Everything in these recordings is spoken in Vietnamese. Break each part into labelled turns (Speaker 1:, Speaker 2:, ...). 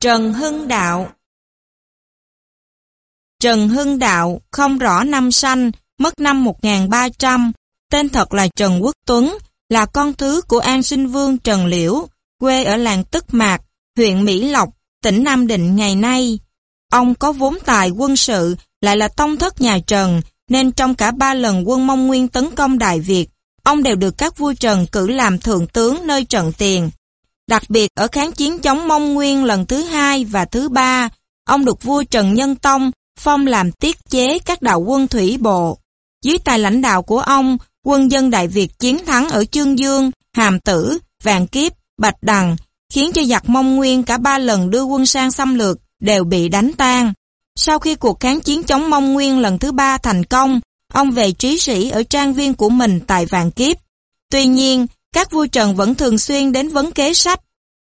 Speaker 1: Trần Hưng Đạo Trần Hưng Đạo không rõ năm sanh, mất năm 1300, tên thật là Trần Quốc Tuấn, là con thứ của An Sinh Vương Trần Liễu, quê ở làng Tức Mạc, huyện Mỹ Lộc, tỉnh Nam Định ngày nay. Ông có vốn tài quân sự, lại là tông thất nhà Trần, nên trong cả ba lần quân Mông Nguyên tấn công Đại Việt, ông đều được các vua Trần cử làm thượng tướng nơi trận tiền. Đặc biệt ở kháng chiến chống Mông Nguyên lần thứ hai và thứ ba, ông được vua Trần Nhân Tông phong làm tiết chế các đạo quân thủy bộ. Dưới tài lãnh đạo của ông, quân dân Đại Việt chiến thắng ở Chương Dương, Hàm Tử, Vạn Kiếp, Bạch Đằng, khiến cho giặc Mông Nguyên cả ba lần đưa quân sang xâm lược đều bị đánh tan. Sau khi cuộc kháng chiến chống Mông Nguyên lần thứ ba thành công, ông về trí sĩ ở trang viên của mình tại Vạn Kiếp. Tuy nhiên, các vua Trần vẫn thường xuyên đến vấn kế sách.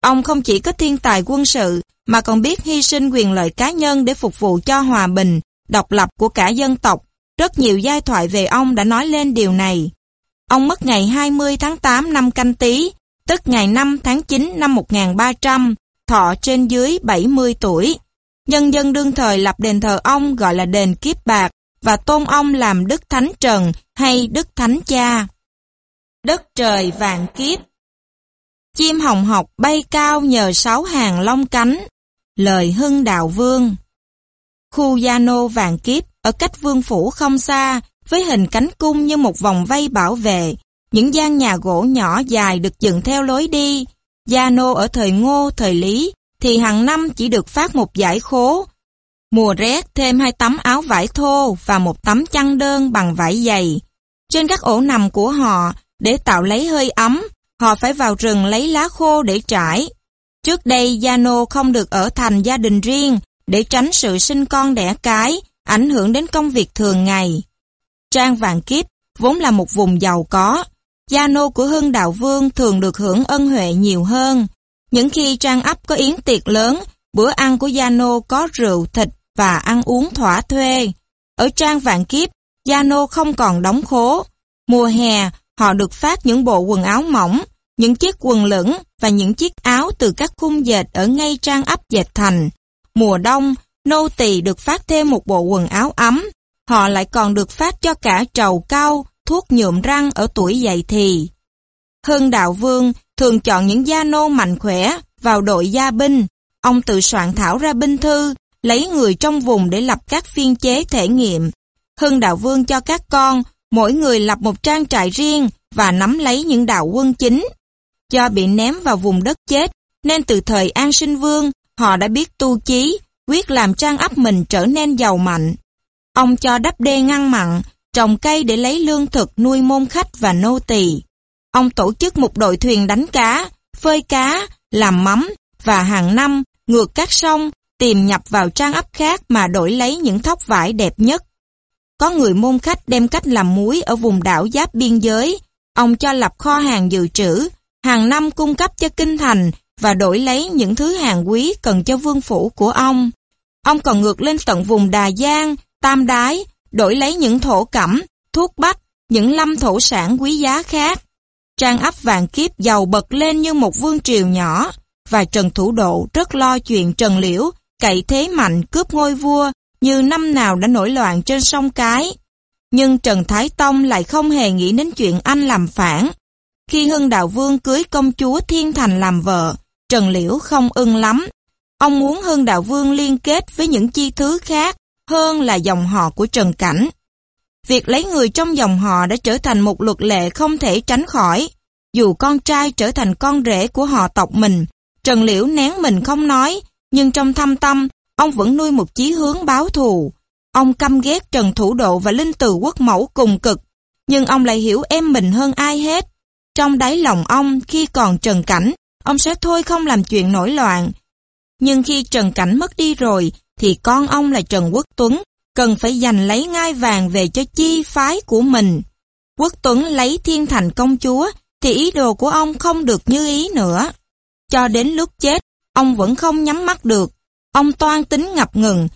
Speaker 1: Ông không chỉ có thiên tài quân sự, mà còn biết hy sinh quyền lợi cá nhân để phục vụ cho hòa bình, độc lập của cả dân tộc. Rất nhiều giai thoại về ông đã nói lên điều này. Ông mất ngày 20 tháng 8 năm canh tí, tức ngày 5 tháng 9 năm 1300, thọ trên dưới 70 tuổi. Nhân dân đương thời lập đền thờ ông gọi là đền Kiếp Bạc và tôn ông làm Đức Thánh Trần hay Đức Thánh Cha. Đất trời vàng kiếp Chim hồng học bay cao nhờ sáu hàng long cánh. Lời hưng đạo vương Khu gia nô vàng kiếp ở cách vương phủ không xa với hình cánh cung như một vòng vây bảo vệ. Những gian nhà gỗ nhỏ dài được dựng theo lối đi. Gia nô ở thời ngô, thời lý thì hàng năm chỉ được phát một giải khố. Mùa rét thêm hai tấm áo vải thô và một tấm chăn đơn bằng vải dày. Trên các ổ nằm của họ, để tạo lấy hơi ấm, họ phải vào rừng lấy lá khô để trải. Trước đây Gia Nô không được ở thành gia đình riêng để tránh sự sinh con đẻ cái, ảnh hưởng đến công việc thường ngày. Trang Vạn Kiếp vốn là một vùng giàu có. Gia Nô của Hưng Đạo Vương thường được hưởng ân huệ nhiều hơn. Những khi trang ấp có yến tiệc lớn, bữa ăn của Gia Nô có rượu, thịt và ăn uống thỏa thuê. Ở trang Vạn Kiếp, Gia Nô không còn đóng khố. Mùa hè, họ được phát những bộ quần áo mỏng, những chiếc quần lửng và những chiếc áo từ các khung dệt ở ngay trang ấp dệt thành. Mùa đông, nô tỳ được phát thêm một bộ quần áo ấm. Họ lại còn được phát cho cả trầu cao, thuốc nhuộm răng ở tuổi dậy thì. Hưng Đạo Vương thường chọn những gia nô mạnh khỏe vào đội gia binh. Ông tự soạn thảo ra binh thư, lấy người trong vùng để lập các phiên chế thể nghiệm. Hưng Đạo Vương cho các con, mỗi người lập một trang trại riêng và nắm lấy những đạo quân chính. Do bị ném vào vùng đất chết, nên từ thời An Sinh Vương, họ đã biết tu chí, quyết làm trang ấp mình trở nên giàu mạnh. Ông cho đắp đê ngăn mặn, trồng cây để lấy lương thực nuôi môn khách và nô tỳ. Ông tổ chức một đội thuyền đánh cá, phơi cá, làm mắm và hàng năm ngược các sông tìm nhập vào trang ấp khác mà đổi lấy những thóc vải đẹp nhất. Có người môn khách đem cách làm muối ở vùng đảo giáp biên giới. Ông cho lập kho hàng dự trữ, hàng năm cung cấp cho kinh thành và đổi lấy những thứ hàng quý cần cho vương phủ của ông. Ông còn ngược lên tận vùng Đà Giang, Tam Đái, đổi lấy những thổ cẩm, thuốc bách, những lâm thổ sản quý giá khác. Trang ấp vàng kiếp giàu bật lên như một vương triều nhỏ, và Trần Thủ Độ rất lo chuyện Trần Liễu cậy thế mạnh cướp ngôi vua như năm nào đã nổi loạn trên sông Cái. Nhưng Trần Thái Tông lại không hề nghĩ đến chuyện anh làm phản. Khi Hưng Đạo Vương cưới công chúa Thiên Thành làm vợ, Trần Liễu không ưng lắm. Ông muốn Hưng Đạo Vương liên kết với những chi thứ khác hơn là dòng họ của Trần Cảnh. Việc lấy người trong dòng họ đã trở thành một luật lệ không thể tránh khỏi. Dù con trai trở thành con rể của họ tộc mình, Trần Liễu nén mình không nói, nhưng trong thâm tâm, ông vẫn nuôi một chí hướng báo thù. Ông căm ghét Trần Thủ Độ và Linh Từ Quốc Mẫu cùng cực, nhưng ông lại hiểu em mình hơn ai hết. Trong đáy lòng ông, khi còn Trần Cảnh, ông sẽ thôi không làm chuyện nổi loạn. Nhưng khi Trần Cảnh mất đi rồi, thì con ông là Trần Quốc Tuấn, cần phải giành lấy ngai vàng về cho chi phái của mình. Quốc Tuấn lấy thiên thành công chúa, thì ý đồ của ông không được như ý nữa. Cho đến lúc chết, ông vẫn không nhắm mắt được. Ông toan tính ngập ngừng,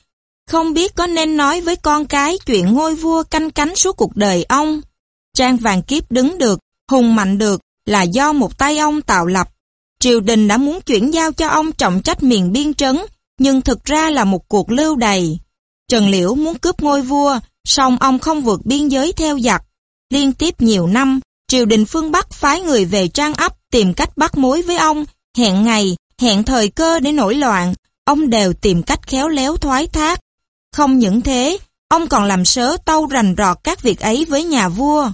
Speaker 1: không biết có nên nói với con cái chuyện ngôi vua canh cánh suốt cuộc đời ông. Trang vàng kiếp đứng được, hùng mạnh được là do một tay ông tạo lập. triều đình đã muốn chuyển giao cho ông trọng trách miền biên trấn, nhưng thực ra là một cuộc lưu đày. Trần Liễu muốn cướp ngôi vua, song ông không vượt biên giới theo giặc. Liên tiếp nhiều năm, triều đình phương Bắc phái người về trang ấp tìm cách bắt mối với ông, hẹn ngày, hẹn thời cơ để nổi loạn, ông đều tìm cách khéo léo thoái thác. Không những thế, ông còn làm sớ tâu rành rọt các việc ấy với nhà vua.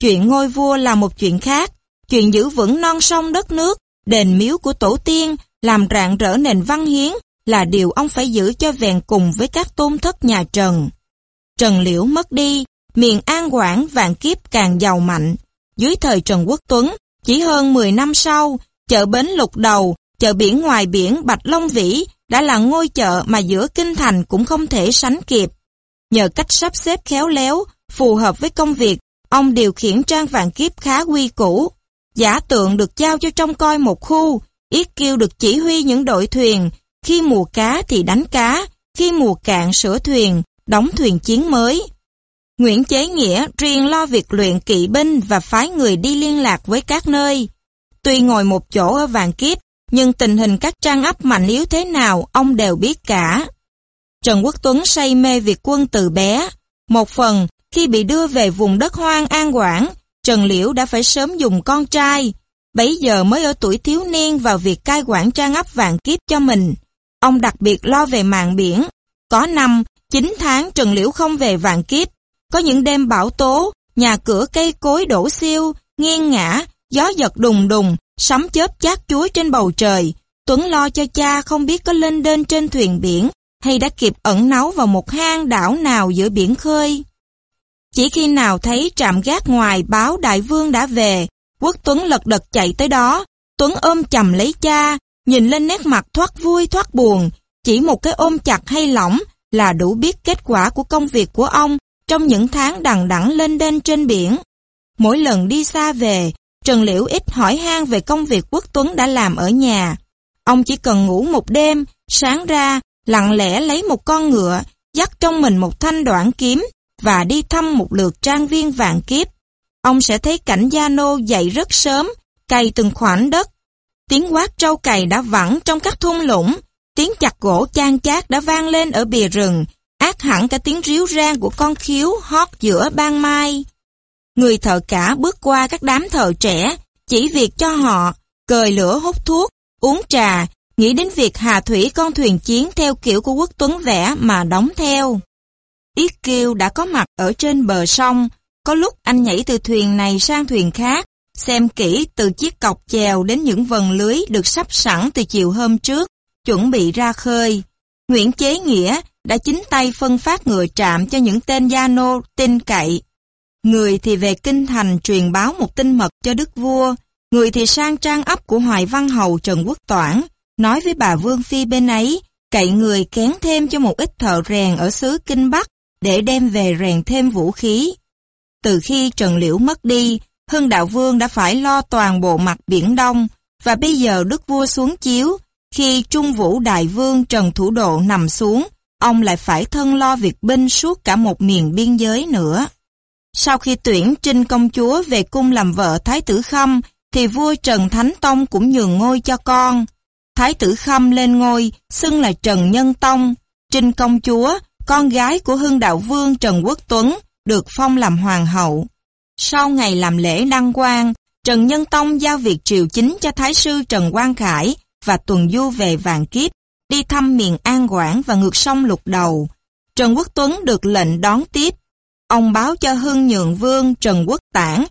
Speaker 1: Chuyện ngôi vua là một chuyện khác, chuyện giữ vững non sông đất nước, đền miếu của tổ tiên, làm rạng rỡ nền văn hiến là điều ông phải giữ cho vẹn cùng với các tôn thất nhà Trần. Trần Liễu mất đi, miền An Quảng vạn kiếp càng giàu mạnh. Dưới thời Trần Quốc Tuấn, chỉ hơn 10 năm sau, chợ Bến Lục Đầu, chợ biển ngoài biển Bạch Long Vĩ đã là ngôi chợ mà giữa kinh thành cũng không thể sánh kịp. Nhờ cách sắp xếp khéo léo, phù hợp với công việc, ông điều khiển trang vạn kiếp khá quy củ. Giả tượng được giao cho trông coi một khu, Yết Kiêu được chỉ huy những đội thuyền, khi mùa cá thì đánh cá, khi mùa cạn sửa thuyền, đóng thuyền chiến mới. Nguyễn Chế Nghĩa riêng lo việc luyện kỵ binh và phái người đi liên lạc với các nơi. Tuy ngồi một chỗ ở vàng kiếp, nhưng tình hình các trang ấp mạnh yếu thế nào ông đều biết cả. Trần Quốc Tuấn say mê việc quân từ bé. Một phần, khi bị đưa về vùng đất hoang an quảng, Trần Liễu đã phải sớm dùng con trai. Bấy giờ mới ở tuổi thiếu niên vào việc cai quản trang ấp vạn kiếp cho mình. Ông đặc biệt lo về mạng biển. Có năm, 9 tháng Trần Liễu không về vạn kiếp. Có những đêm bão tố, nhà cửa cây cối đổ siêu, nghiêng ngã, gió giật đùng đùng, sấm chớp chát chuối trên bầu trời. Tuấn lo cho cha không biết có lên đên trên thuyền biển hay đã kịp ẩn náu vào một hang đảo nào giữa biển khơi. Chỉ khi nào thấy trạm gác ngoài báo đại vương đã về, Quốc Tuấn lật đật chạy tới đó, Tuấn ôm chầm lấy cha, nhìn lên nét mặt thoát vui thoát buồn, chỉ một cái ôm chặt hay lỏng là đủ biết kết quả của công việc của ông trong những tháng đằng đẵng lên đên trên biển. Mỗi lần đi xa về, Trần Liễu ít hỏi han về công việc Quốc Tuấn đã làm ở nhà. Ông chỉ cần ngủ một đêm, sáng ra, lặng lẽ lấy một con ngựa, dắt trong mình một thanh đoạn kiếm và đi thăm một lượt trang viên vạn kiếp. Ông sẽ thấy cảnh Gia Nô dậy rất sớm, cày từng khoảnh đất. Tiếng quát trâu cày đã vẳng trong các thung lũng, tiếng chặt gỗ chan chát đã vang lên ở bìa rừng, ác hẳn cả tiếng ríu rang của con khiếu hót giữa ban mai. Người thợ cả bước qua các đám thợ trẻ, chỉ việc cho họ, cời lửa hút thuốc, uống trà, nghĩ đến việc hà thủy con thuyền chiến theo kiểu của quốc tuấn vẽ mà đóng theo. Yết Kiêu đã có mặt ở trên bờ sông, có lúc anh nhảy từ thuyền này sang thuyền khác, xem kỹ từ chiếc cọc chèo đến những vần lưới được sắp sẵn từ chiều hôm trước, chuẩn bị ra khơi. Nguyễn Chế Nghĩa đã chính tay phân phát ngựa trạm cho những tên gia nô tin cậy. Người thì về kinh thành truyền báo một tin mật cho đức vua, người thì sang trang ấp của Hoài Văn Hầu Trần Quốc Toản, nói với bà Vương Phi bên ấy, cậy người kén thêm cho một ít thợ rèn ở xứ Kinh Bắc để đem về rèn thêm vũ khí. Từ khi Trần Liễu mất đi, Hưng Đạo Vương đã phải lo toàn bộ mặt Biển Đông, và bây giờ đức vua xuống chiếu, khi Trung Vũ Đại Vương Trần Thủ Độ nằm xuống, ông lại phải thân lo việc binh suốt cả một miền biên giới nữa. Sau khi tuyển Trinh công chúa về cung làm vợ Thái tử Khâm, thì vua Trần Thánh Tông cũng nhường ngôi cho con. Thái tử Khâm lên ngôi, xưng là Trần Nhân Tông. Trinh công chúa, con gái của Hưng Đạo Vương Trần Quốc Tuấn, được phong làm hoàng hậu. Sau ngày làm lễ đăng quang, Trần Nhân Tông giao việc triều chính cho Thái sư Trần Quang Khải và tuần du về vàng Kiếp, đi thăm miền An Quảng và ngược sông Lục Đầu. Trần Quốc Tuấn được lệnh đón tiếp. Ông báo cho Hưng Nhượng Vương Trần Quốc Tản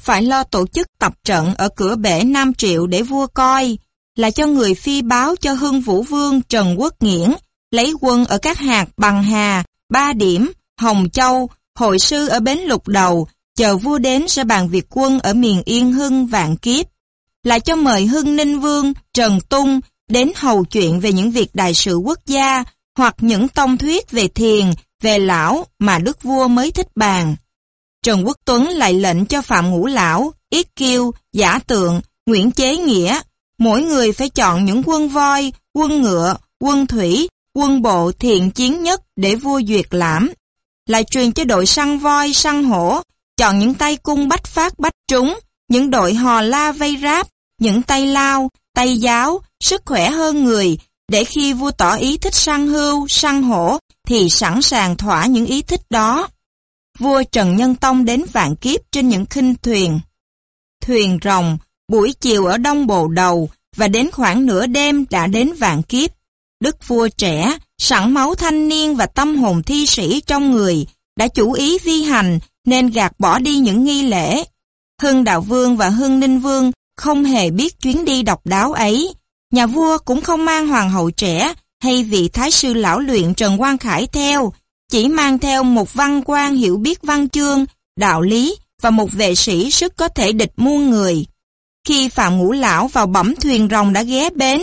Speaker 1: phải lo tổ chức tập trận ở cửa bể Nam Triệu để vua coi, là cho người phi báo cho Hưng Vũ Vương Trần Quốc Nghiễn lấy quân ở các hạt Bằng Hà, Ba Điểm, Hồng Châu, hội sư ở Bến Lục Đầu, chờ vua đến sẽ bàn việc quân ở miền Yên Hưng Vạn Kiếp. là cho mời Hưng Ninh Vương, Trần Tung đến hầu chuyện về những việc đại sự quốc gia hoặc những tông thuyết về thiền, về lão mà đức vua mới thích bàn. Trần Quốc Tuấn lại lệnh cho Phạm Ngũ Lão, Yết Kiêu, Giả Tượng, Nguyễn Chế Nghĩa, mỗi người phải chọn những quân voi, quân ngựa, quân thủy, quân bộ thiện chiến nhất để vua duyệt lãm. Lại truyền cho đội săn voi, săn hổ, chọn những tay cung bách phát bách trúng, những đội hò la vây ráp, những tay lao, tay giáo, sức khỏe hơn người, để khi vua tỏ ý thích săn hưu, săn hổ, thì sẵn sàng thỏa những ý thích đó. Vua Trần Nhân Tông đến vạn kiếp trên những khinh thuyền. Thuyền rồng, buổi chiều ở đông bồ đầu, và đến khoảng nửa đêm đã đến vạn kiếp. Đức vua trẻ, sẵn máu thanh niên và tâm hồn thi sĩ trong người, đã chủ ý vi hành nên gạt bỏ đi những nghi lễ. Hưng Đạo Vương và Hưng Ninh Vương không hề biết chuyến đi độc đáo ấy. Nhà vua cũng không mang hoàng hậu trẻ hay vị thái sư lão luyện Trần Quang Khải theo, chỉ mang theo một văn quan hiểu biết văn chương, đạo lý và một vệ sĩ sức có thể địch muôn người. Khi Phạm Ngũ Lão vào bẩm thuyền rồng đã ghé bến,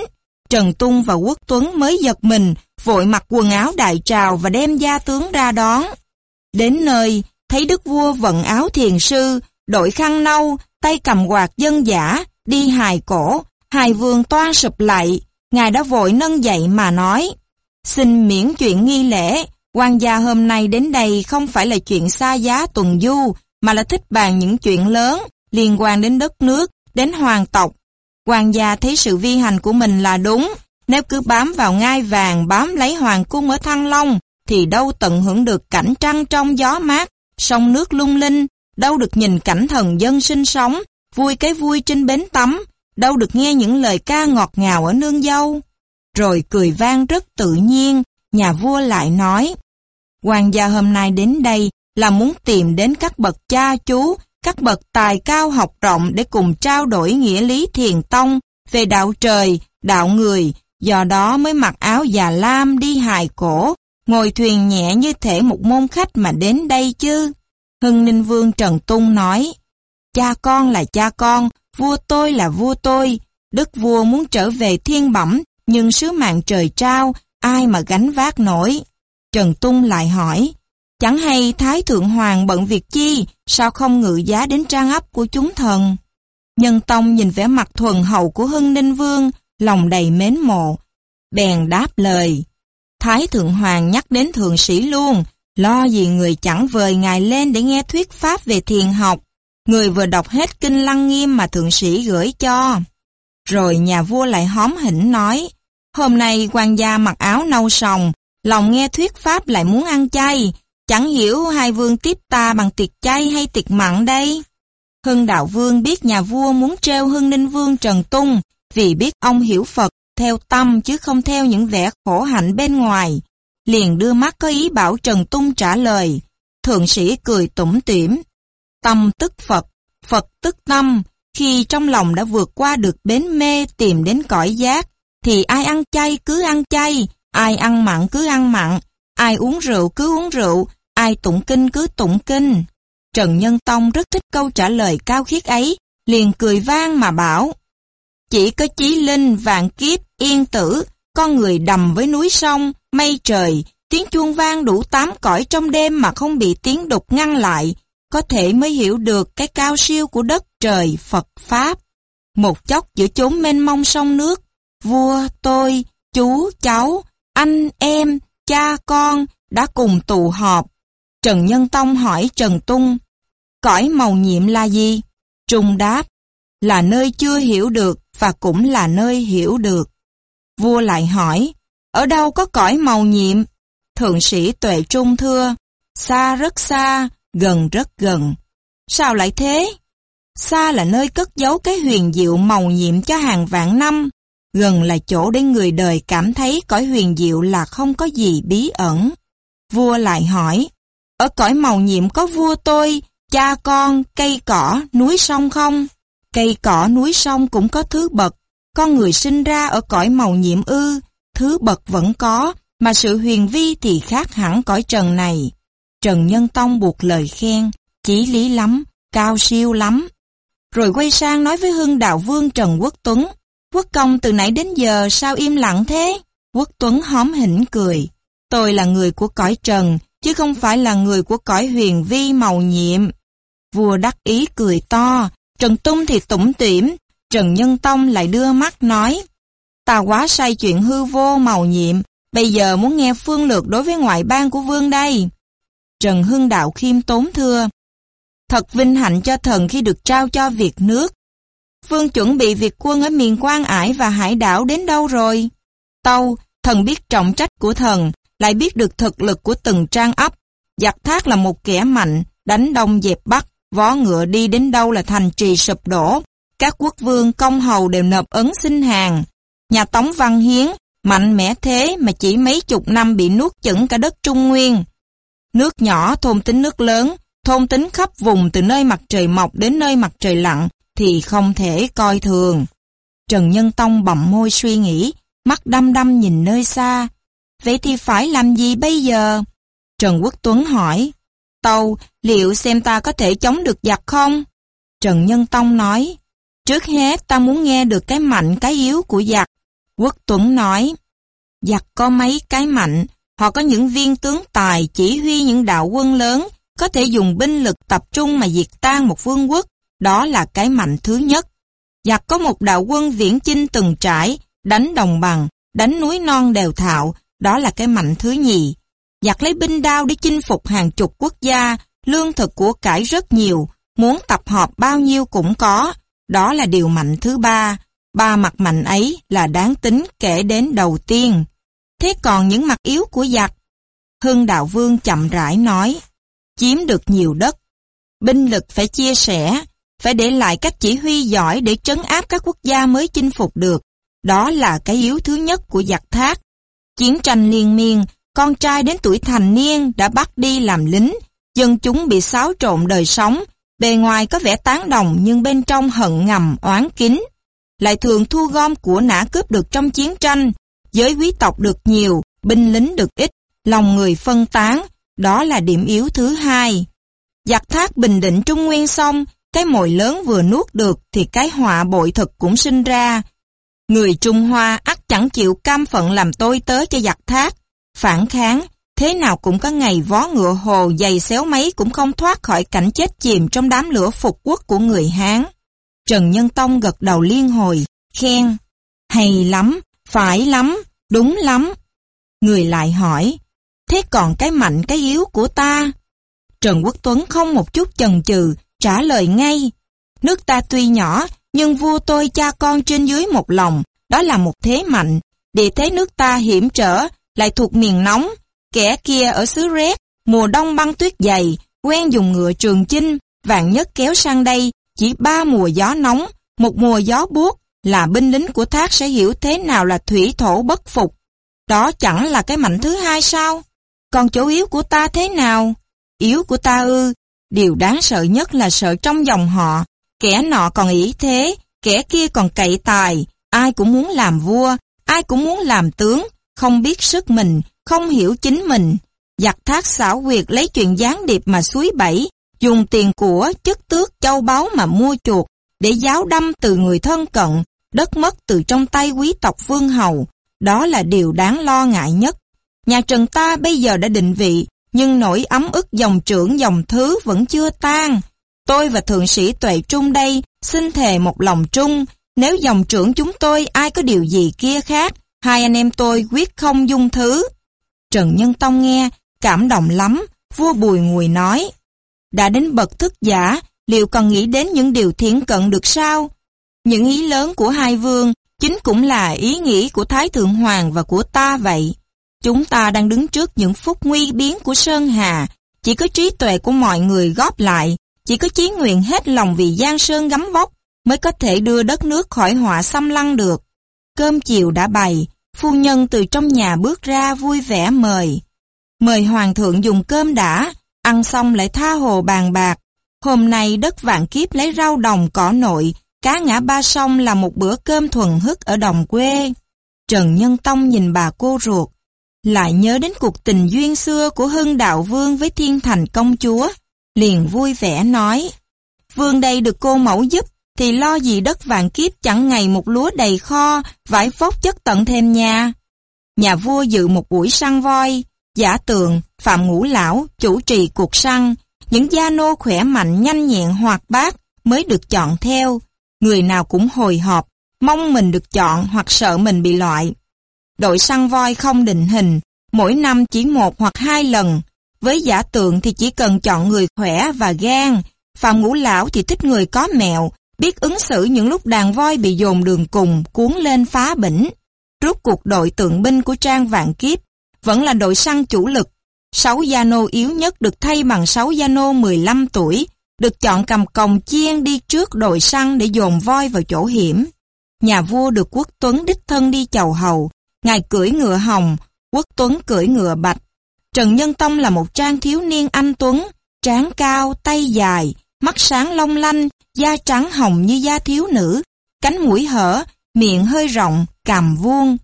Speaker 1: Trần Tung và Quốc Tuấn mới giật mình, vội mặc quần áo đại trào và đem gia tướng ra đón. Đến nơi, thấy đức vua vận áo thiền sư, đội khăn nâu, tay cầm quạt dân giả, đi hài cổ, hài vương toa sụp lại, ngài đã vội nâng dậy mà nói, xin miễn chuyện nghi lễ, quan gia hôm nay đến đây không phải là chuyện xa giá tuần du, mà là thích bàn những chuyện lớn liên quan đến đất nước, đến hoàng tộc. Hoàng gia thấy sự vi hành của mình là đúng, nếu cứ bám vào ngai vàng, bám lấy hoàng cung ở Thăng Long, thì đâu tận hưởng được cảnh trăng trong gió mát, sông nước lung linh, đâu được nhìn cảnh thần dân sinh sống, vui cái vui trên bến tắm, đâu được nghe những lời ca ngọt ngào ở nương dâu. Rồi cười vang rất tự nhiên, nhà vua lại nói, Hoàng gia hôm nay đến đây là muốn tìm đến các bậc cha chú, các bậc tài cao học rộng để cùng trao đổi nghĩa lý thiền tông về đạo trời, đạo người, do đó mới mặc áo già lam đi hài cổ, ngồi thuyền nhẹ như thể một môn khách mà đến đây chứ. Hưng Ninh Vương Trần Tung nói, cha con là cha con, vua tôi là vua tôi, đức vua muốn trở về thiên bẩm, nhưng sứ mạng trời trao, ai mà gánh vác nổi. Trần Tung lại hỏi, chẳng hay Thái Thượng Hoàng bận việc chi, sao không ngự giá đến trang ấp của chúng thần? Nhân Tông nhìn vẻ mặt thuần hậu của Hưng Ninh Vương, lòng đầy mến mộ. Bèn đáp lời, Thái Thượng Hoàng nhắc đến thượng sĩ luôn, lo gì người chẳng vời ngài lên để nghe thuyết pháp về thiền học. Người vừa đọc hết kinh lăng nghiêm mà thượng sĩ gửi cho. Rồi nhà vua lại hóm hỉnh nói, hôm nay quan gia mặc áo nâu sòng, lòng nghe thuyết pháp lại muốn ăn chay, chẳng hiểu hai vương tiếp ta bằng tiệc chay hay tiệc mặn đây. Hưng Đạo Vương biết nhà vua muốn treo Hưng Ninh Vương Trần Tung vì biết ông hiểu Phật theo tâm chứ không theo những vẻ khổ hạnh bên ngoài. Liền đưa mắt có ý bảo Trần Tung trả lời. Thượng sĩ cười tủm tỉm. Tâm tức Phật, Phật tức tâm. Khi trong lòng đã vượt qua được bến mê tìm đến cõi giác, thì ai ăn chay cứ ăn chay, ai ăn mặn cứ ăn mặn, ai uống rượu cứ uống rượu, ai tụng kinh cứ tụng kinh. Trần Nhân Tông rất thích câu trả lời cao khiết ấy, liền cười vang mà bảo. Chỉ có chí linh, vạn kiếp, yên tử, con người đầm với núi sông, mây trời, tiếng chuông vang đủ tám cõi trong đêm mà không bị tiếng đục ngăn lại, có thể mới hiểu được cái cao siêu của đất trời Phật Pháp. Một chốc giữa chốn mênh mông sông nước, vua, tôi, chú, cháu, anh, em, cha, con đã cùng tụ họp. Trần Nhân Tông hỏi Trần Tung, cõi màu nhiệm là gì? Trung đáp, là nơi chưa hiểu được và cũng là nơi hiểu được. Vua lại hỏi, ở đâu có cõi màu nhiệm? Thượng sĩ Tuệ Trung thưa, xa rất xa, gần rất gần. Sao lại thế? Xa là nơi cất giấu cái huyền diệu màu nhiệm cho hàng vạn năm, gần là chỗ để người đời cảm thấy cõi huyền diệu là không có gì bí ẩn. Vua lại hỏi, ở cõi màu nhiệm có vua tôi, cha con, cây cỏ, núi sông không? Cây cỏ núi sông cũng có thứ bậc, con người sinh ra ở cõi màu nhiệm ư, thứ bậc vẫn có, mà sự huyền vi thì khác hẳn cõi trần này. Trần Nhân Tông buộc lời khen, chỉ lý lắm, cao siêu lắm. Rồi quay sang nói với Hưng Đạo Vương Trần Quốc Tuấn, Quốc công từ nãy đến giờ sao im lặng thế? Quốc Tuấn hóm hỉnh cười, tôi là người của cõi trần, chứ không phải là người của cõi huyền vi màu nhiệm. Vua đắc ý cười to, Trần Tung thì tủm tỉm, Trần Nhân Tông lại đưa mắt nói, ta quá say chuyện hư vô màu nhiệm, bây giờ muốn nghe phương lược đối với ngoại bang của vương đây. Trần Hưng Đạo khiêm tốn thưa, thật vinh hạnh cho thần khi được trao cho việc nước. Vương chuẩn bị việc quân ở miền Quan Ải và hải đảo đến đâu rồi? Tâu, thần biết trọng trách của thần, lại biết được thực lực của từng trang ấp. Giặc thác là một kẻ mạnh, đánh đông dẹp bắc, vó ngựa đi đến đâu là thành trì sụp đổ. Các quốc vương công hầu đều nộp ấn xin hàng. Nhà Tống Văn Hiến, mạnh mẽ thế mà chỉ mấy chục năm bị nuốt chửng cả đất Trung Nguyên. Nước nhỏ thôn tính nước lớn, thôn tính khắp vùng từ nơi mặt trời mọc đến nơi mặt trời lặn thì không thể coi thường. Trần Nhân Tông bậm môi suy nghĩ, mắt đăm đăm nhìn nơi xa. Vậy thì phải làm gì bây giờ? Trần Quốc Tuấn hỏi. Tâu, liệu xem ta có thể chống được giặc không? Trần Nhân Tông nói. Trước hết ta muốn nghe được cái mạnh cái yếu của giặc. Quốc Tuấn nói. Giặc có mấy cái mạnh, họ có những viên tướng tài chỉ huy những đạo quân lớn, có thể dùng binh lực tập trung mà diệt tan một vương quốc, đó là cái mạnh thứ nhất. Giặc có một đạo quân viễn chinh từng trải, đánh đồng bằng, đánh núi non đều thạo, đó là cái mạnh thứ nhì. Giặc lấy binh đao để chinh phục hàng chục quốc gia, lương thực của cải rất nhiều, muốn tập hợp bao nhiêu cũng có, đó là điều mạnh thứ ba. Ba mặt mạnh ấy là đáng tính kể đến đầu tiên. Thế còn những mặt yếu của giặc? Hưng Đạo Vương chậm rãi nói, chiếm được nhiều đất. Binh lực phải chia sẻ, phải để lại cách chỉ huy giỏi để trấn áp các quốc gia mới chinh phục được. Đó là cái yếu thứ nhất của giặc thác. Chiến tranh liên miên, con trai đến tuổi thành niên đã bắt đi làm lính, dân chúng bị xáo trộn đời sống, bề ngoài có vẻ tán đồng nhưng bên trong hận ngầm, oán kín. Lại thường thu gom của nã cướp được trong chiến tranh, giới quý tộc được nhiều, binh lính được ít, lòng người phân tán, đó là điểm yếu thứ hai. Giặc thác bình định Trung Nguyên xong, cái mồi lớn vừa nuốt được thì cái họa bội thực cũng sinh ra. Người Trung Hoa ắt chẳng chịu cam phận làm tôi tớ cho giặc thác. Phản kháng, thế nào cũng có ngày vó ngựa hồ dày xéo mấy cũng không thoát khỏi cảnh chết chìm trong đám lửa phục quốc của người Hán. Trần Nhân Tông gật đầu liên hồi, khen. Hay lắm, phải lắm, đúng lắm. Người lại hỏi, thế còn cái mạnh cái yếu của ta? Trần Quốc Tuấn không một chút chần chừ, trả lời ngay. Nước ta tuy nhỏ, nhưng vua tôi cha con trên dưới một lòng, đó là một thế mạnh. Địa thế nước ta hiểm trở, lại thuộc miền nóng. Kẻ kia ở xứ rét, mùa đông băng tuyết dày, quen dùng ngựa trường chinh, vạn nhất kéo sang đây, chỉ ba mùa gió nóng, một mùa gió buốt, là binh lính của thác sẽ hiểu thế nào là thủy thổ bất phục. Đó chẳng là cái mạnh thứ hai sao? Còn chỗ yếu của ta thế nào? Yếu của ta ư, điều đáng sợ nhất là sợ trong dòng họ. Kẻ nọ còn ý thế, kẻ kia còn cậy tài, ai cũng muốn làm vua, ai cũng muốn làm tướng, không biết sức mình, không hiểu chính mình. Giặc thác xảo quyệt lấy chuyện gián điệp mà suối bẫy, dùng tiền của, chức tước, châu báu mà mua chuột, để giáo đâm từ người thân cận, đất mất từ trong tay quý tộc vương hầu. Đó là điều đáng lo ngại nhất. Nhà Trần ta bây giờ đã định vị, nhưng nỗi ấm ức dòng trưởng dòng thứ vẫn chưa tan. Tôi và thượng sĩ Tuệ Trung đây xin thề một lòng trung, nếu dòng trưởng chúng tôi ai có điều gì kia khác, hai anh em tôi quyết không dung thứ. Trần Nhân Tông nghe, cảm động lắm, vua Bùi Ngùi nói. Đã đến bậc thức giả, liệu còn nghĩ đến những điều thiện cận được sao? Những ý lớn của hai vương chính cũng là ý nghĩ của Thái Thượng Hoàng và của ta vậy. Chúng ta đang đứng trước những phút nguy biến của Sơn Hà, chỉ có trí tuệ của mọi người góp lại, chỉ có chí nguyện hết lòng vì Giang Sơn gắm vóc mới có thể đưa đất nước khỏi họa xâm lăng được. Cơm chiều đã bày, phu nhân từ trong nhà bước ra vui vẻ mời. Mời hoàng thượng dùng cơm đã, ăn xong lại tha hồ bàn bạc. Hôm nay đất vạn kiếp lấy rau đồng cỏ nội, cá ngã ba sông là một bữa cơm thuần hức ở đồng quê. Trần Nhân Tông nhìn bà cô ruột, lại nhớ đến cuộc tình duyên xưa của Hưng Đạo Vương với Thiên Thành Công Chúa, liền vui vẻ nói, Vương đây được cô mẫu giúp, thì lo gì đất vàng kiếp chẳng ngày một lúa đầy kho, vải phốc chất tận thêm nhà. Nhà vua dự một buổi săn voi, giả tường, phạm ngũ lão, chủ trì cuộc săn, những gia nô khỏe mạnh nhanh nhẹn hoạt bát mới được chọn theo. Người nào cũng hồi hộp, mong mình được chọn hoặc sợ mình bị loại. Đội săn voi không định hình, mỗi năm chỉ một hoặc hai lần. Với giả tượng thì chỉ cần chọn người khỏe và gan. Phạm ngũ lão thì thích người có mẹo, biết ứng xử những lúc đàn voi bị dồn đường cùng, cuốn lên phá bỉnh. Rút cuộc đội tượng binh của Trang Vạn Kiếp vẫn là đội săn chủ lực. sáu gia nô yếu nhất được thay bằng sáu gia nô 15 tuổi, được chọn cầm còng chiên đi trước đội săn để dồn voi vào chỗ hiểm. Nhà vua được quốc tuấn đích thân đi chầu hầu, ngài cưỡi ngựa hồng, quốc tuấn cưỡi ngựa bạch. Trần Nhân Tông là một trang thiếu niên anh tuấn, trán cao, tay dài, mắt sáng long lanh, da trắng hồng như da thiếu nữ, cánh mũi hở, miệng hơi rộng, cằm vuông.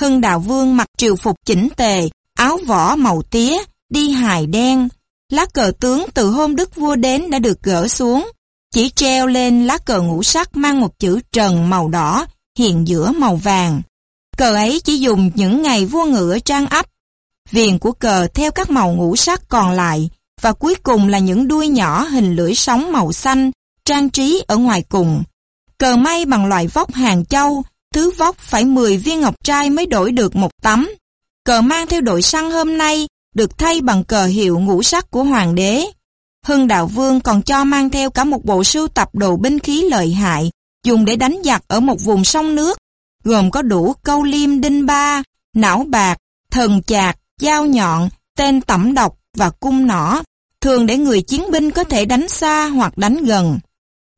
Speaker 1: Hưng Đạo Vương mặc triều phục chỉnh tề, áo vỏ màu tía, đi hài đen. Lá cờ tướng từ hôm đức vua đến đã được gỡ xuống, chỉ treo lên lá cờ ngũ sắc mang một chữ trần màu đỏ, hiện giữa màu vàng. Cờ ấy chỉ dùng những ngày vua ngựa trang ấp. Viền của cờ theo các màu ngũ sắc còn lại, và cuối cùng là những đuôi nhỏ hình lưỡi sóng màu xanh, trang trí ở ngoài cùng. Cờ may bằng loại vóc hàng châu, thứ vóc phải 10 viên ngọc trai mới đổi được một tấm. Cờ mang theo đội săn hôm nay được thay bằng cờ hiệu ngũ sắc của hoàng đế. Hưng Đạo Vương còn cho mang theo cả một bộ sưu tập đồ binh khí lợi hại, dùng để đánh giặc ở một vùng sông nước, gồm có đủ câu liêm đinh ba, não bạc, thần chạc, dao nhọn, tên tẩm độc và cung nỏ, thường để người chiến binh có thể đánh xa hoặc đánh gần.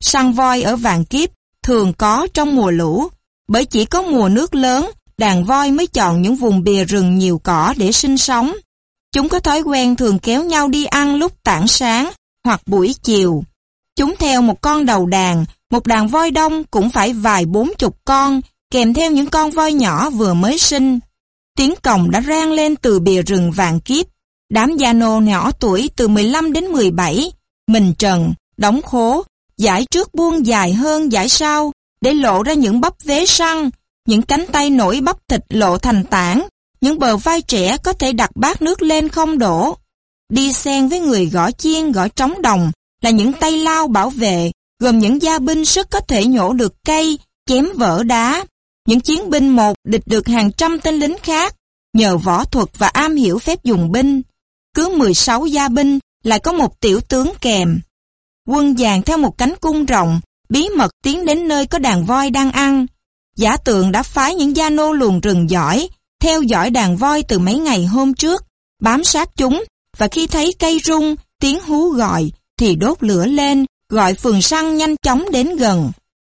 Speaker 1: Săn voi ở vạn kiếp thường có trong mùa lũ, bởi chỉ có mùa nước lớn, đàn voi mới chọn những vùng bìa rừng nhiều cỏ để sinh sống. Chúng có thói quen thường kéo nhau đi ăn lúc tảng sáng hoặc buổi chiều. Chúng theo một con đầu đàn, một đàn voi đông cũng phải vài bốn chục con, kèm theo những con voi nhỏ vừa mới sinh. Tiếng còng đã rang lên từ bìa rừng vàng kiếp. Đám gia nô nhỏ tuổi từ 15 đến 17, mình trần, đóng khố, giải trước buông dài hơn giải sau, để lộ ra những bắp vế săn, những cánh tay nổi bắp thịt lộ thành tảng, những bờ vai trẻ có thể đặt bát nước lên không đổ. Đi xen với người gõ chiên gõ trống đồng là những tay lao bảo vệ, gồm những gia binh sức có thể nhổ được cây, chém vỡ đá. Những chiến binh một địch được hàng trăm tên lính khác, nhờ võ thuật và am hiểu phép dùng binh. Cứ 16 gia binh lại có một tiểu tướng kèm. Quân dàn theo một cánh cung rộng, bí mật tiến đến nơi có đàn voi đang ăn. Giả tượng đã phái những gia nô luồn rừng giỏi, theo dõi đàn voi từ mấy ngày hôm trước, bám sát chúng, và khi thấy cây rung, tiếng hú gọi, thì đốt lửa lên, gọi phường săn nhanh chóng đến gần.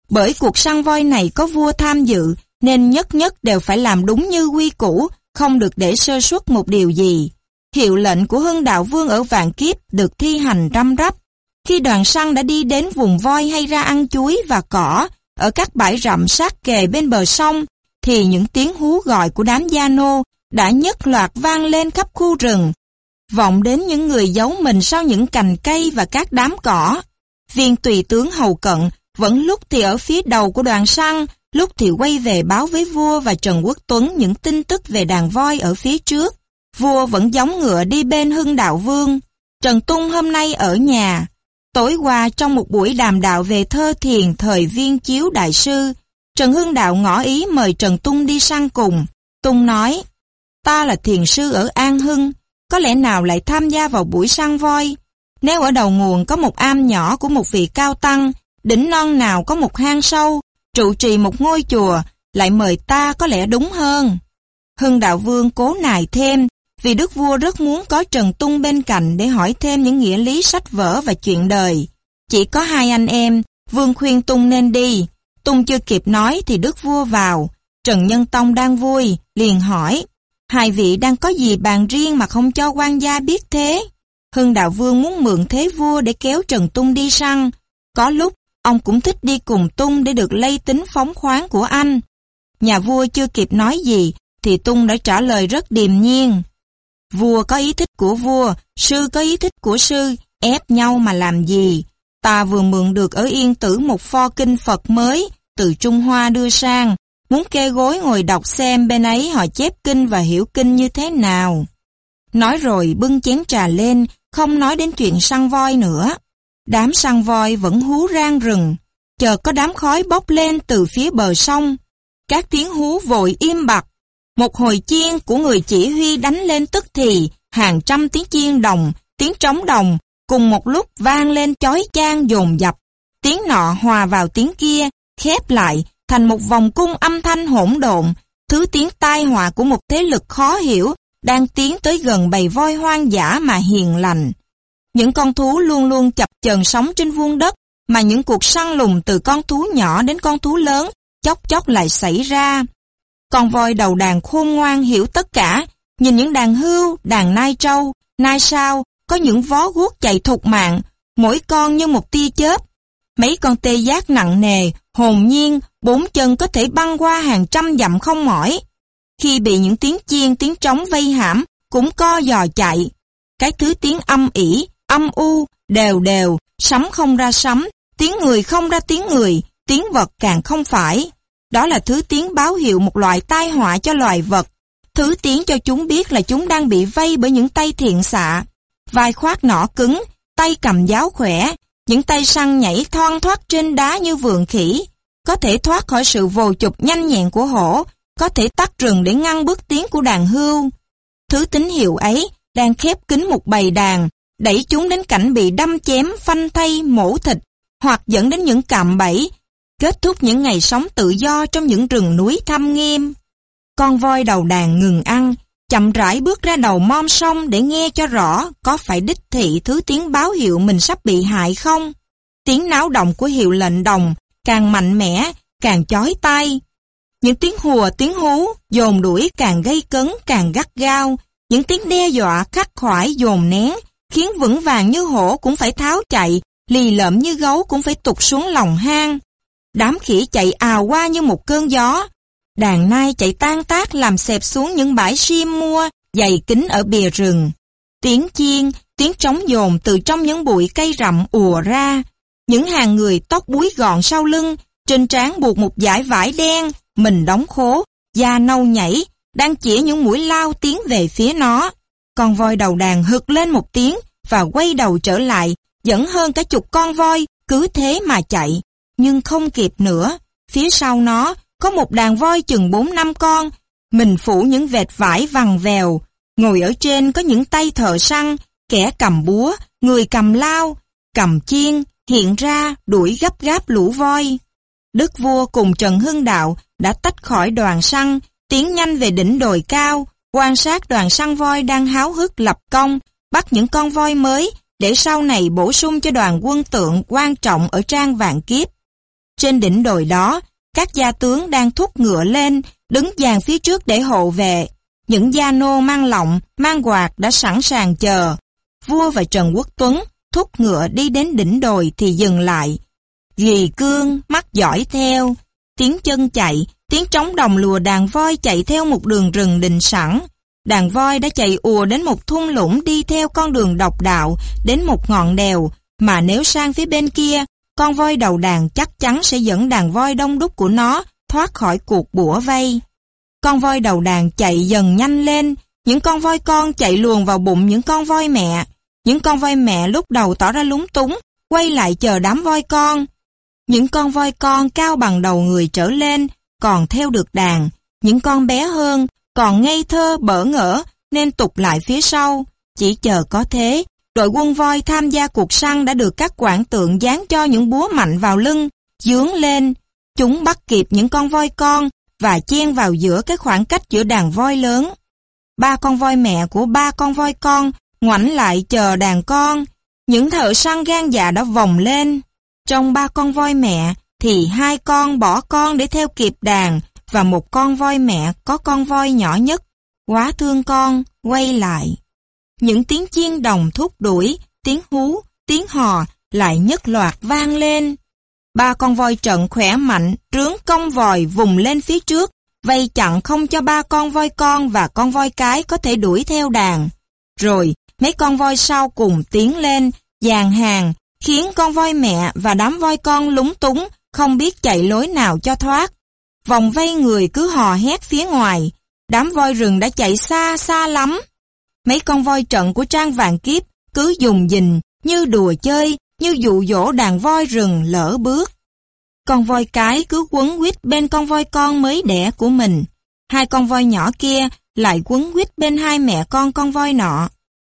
Speaker 1: Bởi cuộc săn voi này có vua tham dự, nên nhất nhất đều phải làm đúng như quy củ, không được để sơ suất một điều gì. Hiệu lệnh của Hưng Đạo Vương ở Vạn Kiếp được thi hành răm rắp. Khi đoàn săn đã đi đến vùng voi hay ra ăn chuối và cỏ, ở các bãi rậm sát kề bên bờ sông, thì những tiếng hú gọi của đám gia nô đã nhất loạt vang lên khắp khu rừng, vọng đến những người giấu mình sau những cành cây và các đám cỏ. Viên tùy tướng hầu cận vẫn lúc thì ở phía đầu của đoàn săn, lúc thì quay về báo với vua và Trần Quốc Tuấn những tin tức về đàn voi ở phía trước. Vua vẫn giống ngựa đi bên hưng đạo vương. Trần Tung hôm nay ở nhà. Tối qua trong một buổi đàm đạo về thơ thiền thời viên chiếu đại sư, Trần Hưng Đạo ngỏ ý mời Trần Tung đi sang cùng. Tung nói, ta là thiền sư ở An Hưng, có lẽ nào lại tham gia vào buổi sang voi? Nếu ở đầu nguồn có một am nhỏ của một vị cao tăng, đỉnh non nào có một hang sâu, trụ trì một ngôi chùa, lại mời ta có lẽ đúng hơn. Hưng Đạo Vương cố nài thêm, vì Đức Vua rất muốn có Trần Tung bên cạnh để hỏi thêm những nghĩa lý sách vở và chuyện đời. Chỉ có hai anh em, Vương khuyên Tung nên đi. Tung chưa kịp nói thì Đức Vua vào. Trần Nhân Tông đang vui, liền hỏi. Hai vị đang có gì bàn riêng mà không cho quan gia biết thế? Hưng Đạo Vương muốn mượn thế vua để kéo Trần Tung đi săn. Có lúc, ông cũng thích đi cùng Tung để được lây tính phóng khoáng của anh. Nhà vua chưa kịp nói gì, thì Tung đã trả lời rất điềm nhiên. Vua có ý thích của vua, sư có ý thích của sư, ép nhau mà làm gì? Ta vừa mượn được ở Yên Tử một pho kinh Phật mới, từ Trung Hoa đưa sang, muốn kê gối ngồi đọc xem bên ấy họ chép kinh và hiểu kinh như thế nào. Nói rồi bưng chén trà lên, không nói đến chuyện săn voi nữa. Đám săn voi vẫn hú rang rừng, chờ có đám khói bốc lên từ phía bờ sông. Các tiếng hú vội im bặt. Một hồi chiên của người chỉ huy đánh lên tức thì, hàng trăm tiếng chiên đồng, tiếng trống đồng, cùng một lúc vang lên chói chang dồn dập. tiếng nọ hòa vào tiếng kia, khép lại thành một vòng cung âm thanh hỗn độn, thứ tiếng tai họa của một thế lực khó hiểu đang tiến tới gần bầy voi hoang dã mà hiền lành. Những con thú luôn luôn chập chờn sống trên vuông đất, mà những cuộc săn lùng từ con thú nhỏ đến con thú lớn, chốc chốc lại xảy ra. Con voi đầu đàn khôn ngoan hiểu tất cả, nhìn những đàn hưu, đàn nai trâu, nai sao, có những vó guốc chạy thục mạng, mỗi con như một tia chớp. Mấy con tê giác nặng nề, hồn nhiên, bốn chân có thể băng qua hàng trăm dặm không mỏi. Khi bị những tiếng chiên, tiếng trống vây hãm, cũng co giò chạy. Cái thứ tiếng âm ỉ, âm u, đều đều, sấm không ra sấm, tiếng người không ra tiếng người, tiếng vật càng không phải. Đó là thứ tiếng báo hiệu một loại tai họa cho loài vật, thứ tiếng cho chúng biết là chúng đang bị vây bởi những tay thiện xạ. Vai khoác nỏ cứng, tay cầm giáo khỏe, những tay săn nhảy thon thoát trên đá như vườn khỉ, có thể thoát khỏi sự vồ chụp nhanh nhẹn của hổ, có thể tắt rừng để ngăn bước tiến của đàn hưu. Thứ tín hiệu ấy đang khép kín một bầy đàn, đẩy chúng đến cảnh bị đâm chém, phanh thay, mổ thịt, hoặc dẫn đến những cạm bẫy, kết thúc những ngày sống tự do trong những rừng núi thâm nghiêm. Con voi đầu đàn ngừng ăn, chậm rãi bước ra đầu mom sông để nghe cho rõ có phải đích thị thứ tiếng báo hiệu mình sắp bị hại không. Tiếng náo động của hiệu lệnh đồng càng mạnh mẽ, càng chói tai. Những tiếng hùa, tiếng hú, dồn đuổi càng gây cấn, càng gắt gao. Những tiếng đe dọa, khắc khoải, dồn nén, khiến vững vàng như hổ cũng phải tháo chạy, lì lợm như gấu cũng phải tụt xuống lòng hang. Đám khỉ chạy ào qua như một cơn gió. Đàn nai chạy tan tác làm xẹp xuống những bãi sim mua, dày kính ở bìa rừng. Tiếng chiên, tiếng trống dồn từ trong những bụi cây rậm ùa ra. Những hàng người tóc búi gọn sau lưng, trên trán buộc một dải vải đen, mình đóng khố, da nâu nhảy, đang chỉ những mũi lao tiến về phía nó. Con voi đầu đàn hực lên một tiếng và quay đầu trở lại, dẫn hơn cả chục con voi, cứ thế mà chạy. Nhưng không kịp nữa, phía sau nó có một đàn voi chừng 4 năm con, mình phủ những vệt vải vằn vèo, ngồi ở trên có những tay thợ săn, kẻ cầm búa, người cầm lao, cầm chiên, hiện ra đuổi gấp gáp lũ voi. Đức vua cùng Trần Hưng Đạo đã tách khỏi đoàn săn, tiến nhanh về đỉnh đồi cao, quan sát đoàn săn voi đang háo hức lập công, bắt những con voi mới để sau này bổ sung cho đoàn quân tượng quan trọng ở trang vạn kiếp. Trên đỉnh đồi đó, các gia tướng đang thúc ngựa lên, đứng dàn phía trước để hộ vệ. Những gia nô mang lọng, mang quạt đã sẵn sàng chờ. Vua và Trần Quốc Tuấn thúc ngựa đi đến đỉnh đồi thì dừng lại. dì cương, mắt giỏi theo, tiếng chân chạy, tiếng trống đồng lùa đàn voi chạy theo một đường rừng định sẵn. Đàn voi đã chạy ùa đến một thung lũng đi theo con đường độc đạo, đến một ngọn đèo, mà nếu sang phía bên kia, con voi đầu đàn chắc chắn sẽ dẫn đàn voi đông đúc của nó thoát khỏi cuộc bủa vây. Con voi đầu đàn chạy dần nhanh lên, những con voi con chạy luồn vào bụng những con voi mẹ. Những con voi mẹ lúc đầu tỏ ra lúng túng, quay lại chờ đám voi con. Những con voi con cao bằng đầu người trở lên, còn theo được đàn. Những con bé hơn, còn ngây thơ bỡ ngỡ, nên tục lại phía sau. Chỉ chờ có thế, đội quân voi tham gia cuộc săn đã được các quản tượng dán cho những búa mạnh vào lưng, dướng lên. Chúng bắt kịp những con voi con và chen vào giữa cái khoảng cách giữa đàn voi lớn. Ba con voi mẹ của ba con voi con ngoảnh lại chờ đàn con. Những thợ săn gan dạ đã vòng lên. Trong ba con voi mẹ thì hai con bỏ con để theo kịp đàn và một con voi mẹ có con voi nhỏ nhất. Quá thương con, quay lại. Những tiếng chiên đồng thúc đuổi, tiếng hú, tiếng hò lại nhất loạt vang lên. Ba con voi trận khỏe mạnh, trướng cong vòi vùng lên phía trước, vây chặn không cho ba con voi con và con voi cái có thể đuổi theo đàn. Rồi, mấy con voi sau cùng tiến lên, dàn hàng, khiến con voi mẹ và đám voi con lúng túng, không biết chạy lối nào cho thoát. Vòng vây người cứ hò hét phía ngoài, đám voi rừng đã chạy xa xa lắm. Mấy con voi trận của trang vàng kiếp cứ dùng dình như đùa chơi, như dụ dỗ đàn voi rừng lỡ bước. Con voi cái cứ quấn quýt bên con voi con mới đẻ của mình. Hai con voi nhỏ kia lại quấn quýt bên hai mẹ con con voi nọ.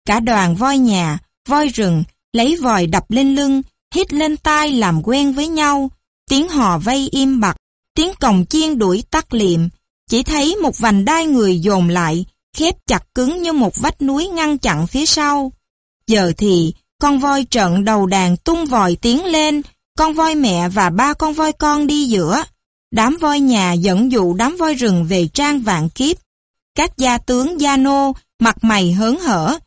Speaker 1: Cả đoàn voi nhà, voi rừng lấy vòi đập lên lưng, hít lên tai làm quen với nhau, tiếng hò vây im bặt, tiếng còng chiên đuổi tắt liệm, chỉ thấy một vành đai người dồn lại, khép chặt cứng như một vách núi ngăn chặn phía sau. Giờ thì, con voi trận đầu đàn tung vòi tiến lên, con voi mẹ và ba con voi con đi giữa. Đám voi nhà dẫn dụ đám voi rừng về trang vạn kiếp. Các gia tướng gia nô, mặt mày hớn hở.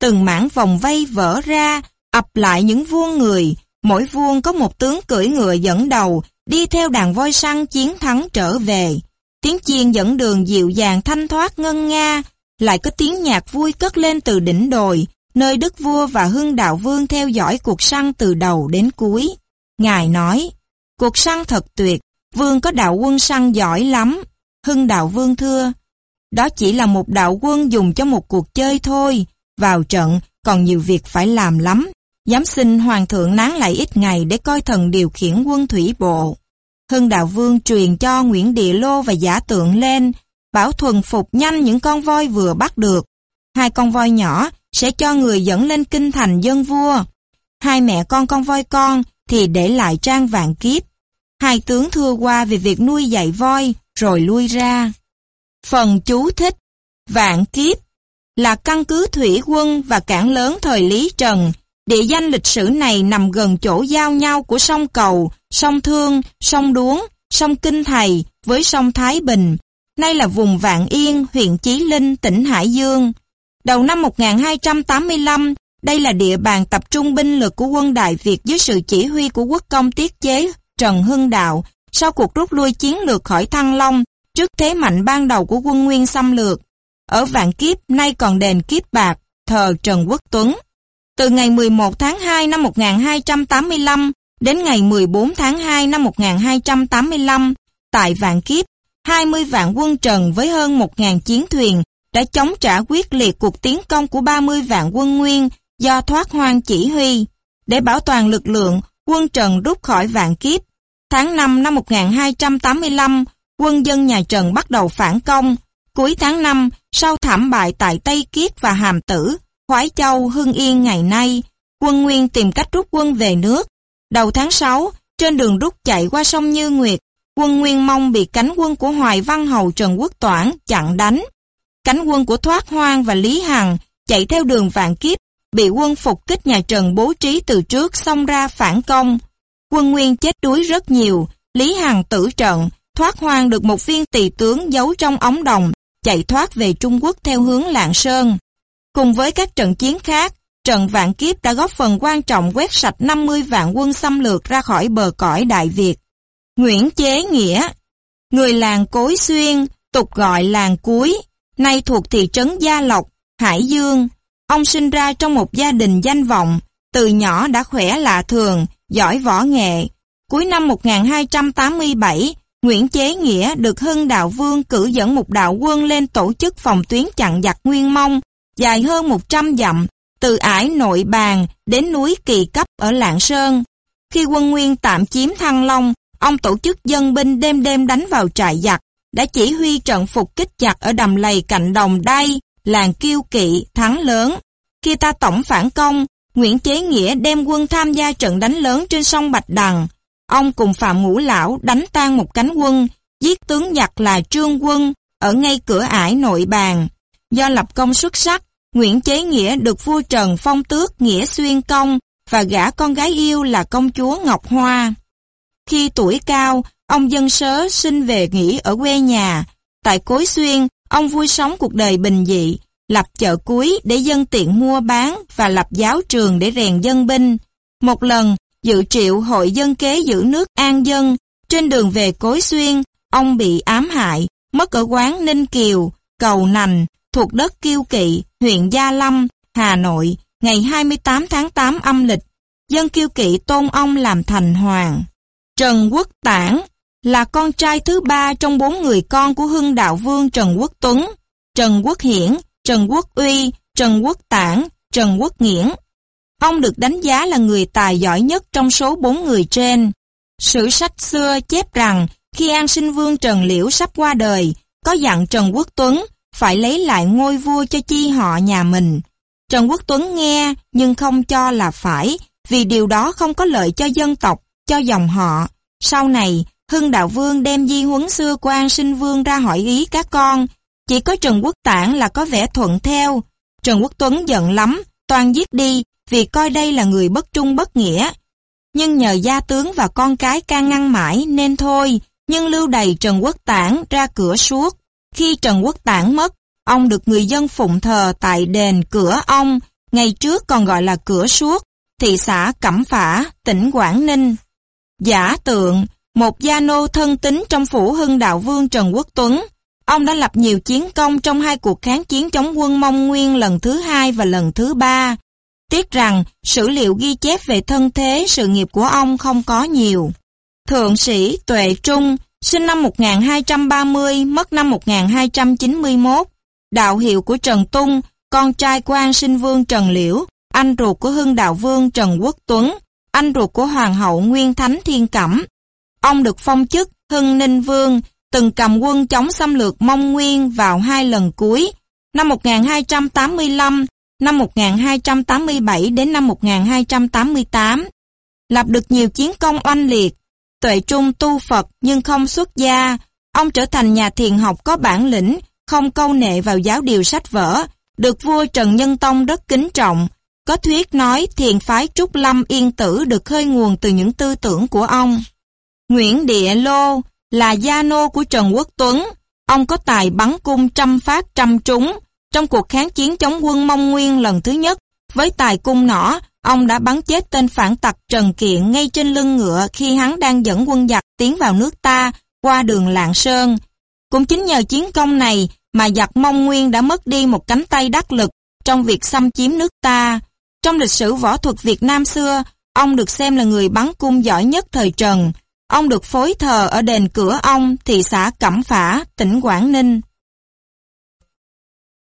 Speaker 1: Từng mảng vòng vây vỡ ra, ập lại những vuông người. Mỗi vuông có một tướng cưỡi ngựa dẫn đầu, đi theo đàn voi săn chiến thắng trở về. Tiếng chiên dẫn đường dịu dàng thanh thoát ngân nga, lại có tiếng nhạc vui cất lên từ đỉnh đồi, nơi đức vua và hưng đạo vương theo dõi cuộc săn từ đầu đến cuối. Ngài nói, cuộc săn thật tuyệt, vương có đạo quân săn giỏi lắm. Hưng đạo vương thưa, đó chỉ là một đạo quân dùng cho một cuộc chơi thôi, vào trận còn nhiều việc phải làm lắm. Dám xin hoàng thượng nán lại ít ngày để coi thần điều khiển quân thủy bộ. Hưng đạo vương truyền cho Nguyễn Địa Lô và giả tượng lên, bảo thuần phục nhanh những con voi vừa bắt được. Hai con voi nhỏ sẽ cho người dẫn lên kinh thành dân vua. Hai mẹ con con voi con thì để lại trang vạn kiếp. Hai tướng thưa qua về việc nuôi dạy voi rồi lui ra. Phần chú thích Vạn kiếp là căn cứ thủy quân và cảng lớn thời Lý Trần. Địa danh lịch sử này nằm gần chỗ giao nhau của sông Cầu, sông Thương, sông Đuống, sông Kinh Thầy với sông Thái Bình. Nay là vùng Vạn Yên, huyện Chí Linh, tỉnh Hải Dương. Đầu năm 1285, đây là địa bàn tập trung binh lực của quân Đại Việt dưới sự chỉ huy của quốc công tiết chế Trần Hưng Đạo sau cuộc rút lui chiến lược khỏi Thăng Long trước thế mạnh ban đầu của quân Nguyên xâm lược. Ở Vạn Kiếp nay còn đền Kiếp Bạc, thờ Trần Quốc Tuấn. Từ ngày 11 tháng 2 năm 1285 đến ngày 14 tháng 2 năm 1285, tại Vạn Kiếp, 20 vạn quân Trần với hơn 1.000 chiến thuyền đã chống trả quyết liệt cuộc tiến công của 30 vạn quân Nguyên do thoát hoang chỉ huy. Để bảo toàn lực lượng, quân Trần rút khỏi Vạn Kiếp. Tháng 5 năm 1285, quân dân nhà Trần bắt đầu phản công. Cuối tháng 5, sau thảm bại tại Tây Kiết và Hàm Tử, Khoái Châu, Hưng Yên ngày nay, quân Nguyên tìm cách rút quân về nước. Đầu tháng 6, trên đường rút chạy qua sông Như Nguyệt, quân Nguyên Mông bị cánh quân của Hoài Văn Hầu Trần Quốc Toản chặn đánh. Cánh quân của Thoát Hoang và Lý Hằng chạy theo đường vạn kiếp, bị quân phục kích nhà Trần bố trí từ trước xông ra phản công. Quân Nguyên chết đuối rất nhiều, Lý Hằng tử trận, Thoát Hoang được một viên tỳ tướng giấu trong ống đồng, chạy thoát về Trung Quốc theo hướng Lạng Sơn. Cùng với các trận chiến khác, trận Vạn Kiếp đã góp phần quan trọng quét sạch 50 vạn quân xâm lược ra khỏi bờ cõi Đại Việt. Nguyễn Chế Nghĩa Người làng Cối Xuyên, tục gọi làng Cuối, nay thuộc thị trấn Gia Lộc, Hải Dương. Ông sinh ra trong một gia đình danh vọng, từ nhỏ đã khỏe lạ thường, giỏi võ nghệ. Cuối năm 1287, Nguyễn Chế Nghĩa được Hưng Đạo Vương cử dẫn một đạo quân lên tổ chức phòng tuyến chặn giặc Nguyên Mông, dài hơn 100 dặm, từ ải nội bàn đến núi Kỳ Cấp ở Lạng Sơn. Khi quân Nguyên tạm chiếm Thăng Long, ông tổ chức dân binh đêm đêm đánh vào trại giặc, đã chỉ huy trận phục kích giặc ở đầm lầy cạnh đồng đay, làng Kiêu Kỵ, thắng lớn. Khi ta tổng phản công, Nguyễn Chế Nghĩa đem quân tham gia trận đánh lớn trên sông Bạch Đằng. Ông cùng Phạm Ngũ Lão đánh tan một cánh quân, giết tướng giặc là Trương Quân, ở ngay cửa ải nội bàn. Do lập công xuất sắc, Nguyễn Chế Nghĩa được vua Trần phong tước Nghĩa Xuyên Công và gả con gái yêu là công chúa Ngọc Hoa. Khi tuổi cao, ông dân sớ sinh về nghỉ ở quê nhà. Tại Cối Xuyên, ông vui sống cuộc đời bình dị, lập chợ cuối để dân tiện mua bán và lập giáo trường để rèn dân binh. Một lần, dự triệu hội dân kế giữ nước an dân, trên đường về Cối Xuyên, ông bị ám hại, mất ở quán Ninh Kiều, Cầu Nành, thuộc đất Kiêu Kỵ, huyện Gia Lâm, Hà Nội, ngày 28 tháng 8 âm lịch. Dân Kiêu Kỵ tôn ông làm thành hoàng. Trần Quốc Tản là con trai thứ ba trong bốn người con của Hưng Đạo Vương Trần Quốc Tuấn, Trần Quốc Hiển, Trần Quốc Uy, Trần Quốc Tản, Trần Quốc Nghiễn. Ông được đánh giá là người tài giỏi nhất trong số bốn người trên. Sử sách xưa chép rằng khi An Sinh Vương Trần Liễu sắp qua đời, có dặn Trần Quốc Tuấn phải lấy lại ngôi vua cho chi họ nhà mình. Trần Quốc Tuấn nghe nhưng không cho là phải vì điều đó không có lợi cho dân tộc, cho dòng họ. Sau này, Hưng Đạo Vương đem di huấn xưa của An Sinh Vương ra hỏi ý các con. Chỉ có Trần Quốc Tản là có vẻ thuận theo. Trần Quốc Tuấn giận lắm, toàn giết đi vì coi đây là người bất trung bất nghĩa. Nhưng nhờ gia tướng và con cái can ngăn mãi nên thôi, nhưng lưu đầy Trần Quốc Tản ra cửa suốt. Khi Trần Quốc Tản mất, ông được người dân phụng thờ tại đền cửa ông, ngày trước còn gọi là cửa suốt, thị xã Cẩm Phả, tỉnh Quảng Ninh. Giả tượng, một gia nô thân tín trong phủ hưng đạo vương Trần Quốc Tuấn, ông đã lập nhiều chiến công trong hai cuộc kháng chiến chống quân Mông Nguyên lần thứ hai và lần thứ ba. Tiếc rằng, sử liệu ghi chép về thân thế sự nghiệp của ông không có nhiều. Thượng sĩ Tuệ Trung, sinh năm 1230, mất năm 1291, đạo hiệu của Trần Tung, con trai quan sinh vương Trần Liễu, anh ruột của hưng đạo vương Trần Quốc Tuấn, anh ruột của hoàng hậu Nguyên Thánh Thiên Cẩm. Ông được phong chức Hưng Ninh Vương, từng cầm quân chống xâm lược Mông Nguyên vào hai lần cuối, năm 1285, năm 1287 đến năm 1288. Lập được nhiều chiến công oanh liệt, tuệ trung tu Phật nhưng không xuất gia, ông trở thành nhà thiền học có bản lĩnh, không câu nệ vào giáo điều sách vở, được vua Trần Nhân Tông rất kính trọng. Có thuyết nói thiền phái Trúc Lâm Yên Tử được khơi nguồn từ những tư tưởng của ông. Nguyễn Địa Lô là gia nô của Trần Quốc Tuấn. Ông có tài bắn cung trăm phát trăm trúng. Trong cuộc kháng chiến chống quân Mông Nguyên lần thứ nhất, với tài cung nỏ, ông đã bắn chết tên phản tặc Trần Kiện ngay trên lưng ngựa khi hắn đang dẫn quân giặc tiến vào nước ta qua đường Lạng Sơn. Cũng chính nhờ chiến công này mà giặc Mông Nguyên đã mất đi một cánh tay đắc lực trong việc xâm chiếm nước ta. Trong lịch sử võ thuật Việt Nam xưa, ông được xem là người bắn cung giỏi nhất thời Trần. Ông được phối thờ ở đền Cửa Ông, thị xã Cẩm Phả, tỉnh Quảng Ninh.